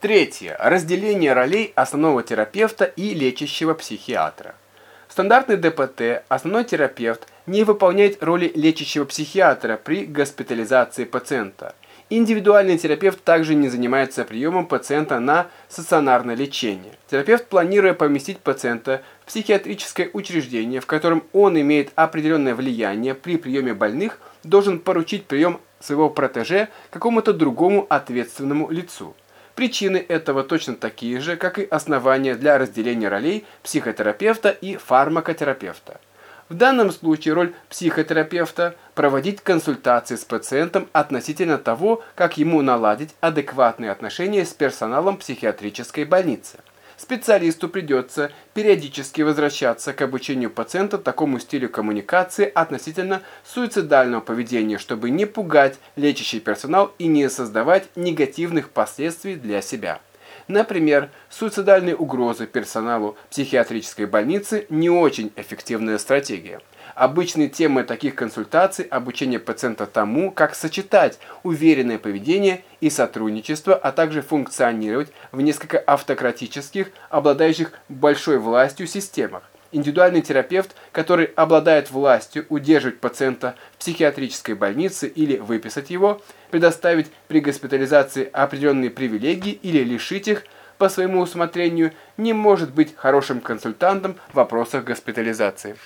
Третье. Разделение ролей основного терапевта и лечащего психиатра. Стандартный ДПТ, основной терапевт, не выполняет роли лечащего психиатра при госпитализации пациента. Индивидуальный терапевт также не занимается приемом пациента на стационарное лечение. Терапевт, планируя поместить пациента в психиатрическое учреждение, в котором он имеет определенное влияние при приеме больных, должен поручить прием своего протеже какому-то другому ответственному лицу. Причины этого точно такие же, как и основания для разделения ролей психотерапевта и фармакотерапевта. В данном случае роль психотерапевта – проводить консультации с пациентом относительно того, как ему наладить адекватные отношения с персоналом психиатрической больницы. Специалисту придется периодически возвращаться к обучению пациента такому стилю коммуникации относительно суицидального поведения, чтобы не пугать лечащий персонал и не создавать негативных последствий для себя. Например, суицидальные угрозы персоналу психиатрической больницы не очень эффективная стратегия. Обычной темой таких консультаций обучение пациента тому, как сочетать уверенное поведение и сотрудничество, а также функционировать в несколько автократических, обладающих большой властью системах. Индивидуальный терапевт, который обладает властью удерживать пациента в психиатрической больнице или выписать его, предоставить при госпитализации определенные привилегии или лишить их по своему усмотрению, не может быть хорошим консультантом в вопросах госпитализации.